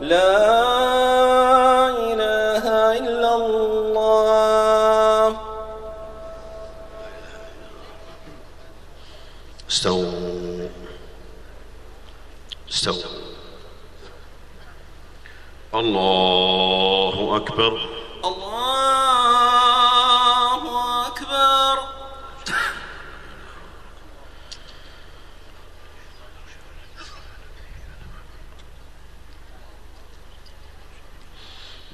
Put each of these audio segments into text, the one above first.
لا إله إلا الله. استووا. استووا. الله أكبر. الله أكبر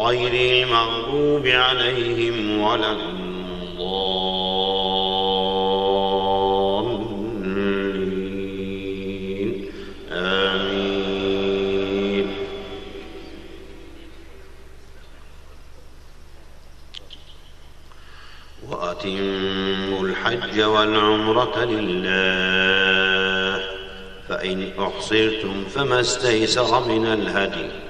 غير المغضوب عليهم ولا الضالين. آمين. وأتموا الحج والعمرة لله فإن أحصرتم فما استيسر من الهدي.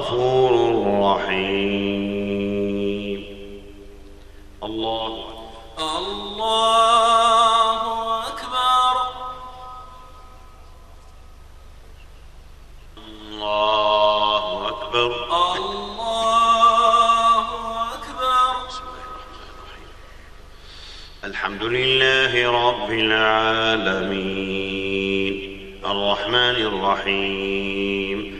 غفور رحيم الله الله أكبر الله أكبر الله أكبر. الحمد لله رب العالمين. الرحمن الرحيم.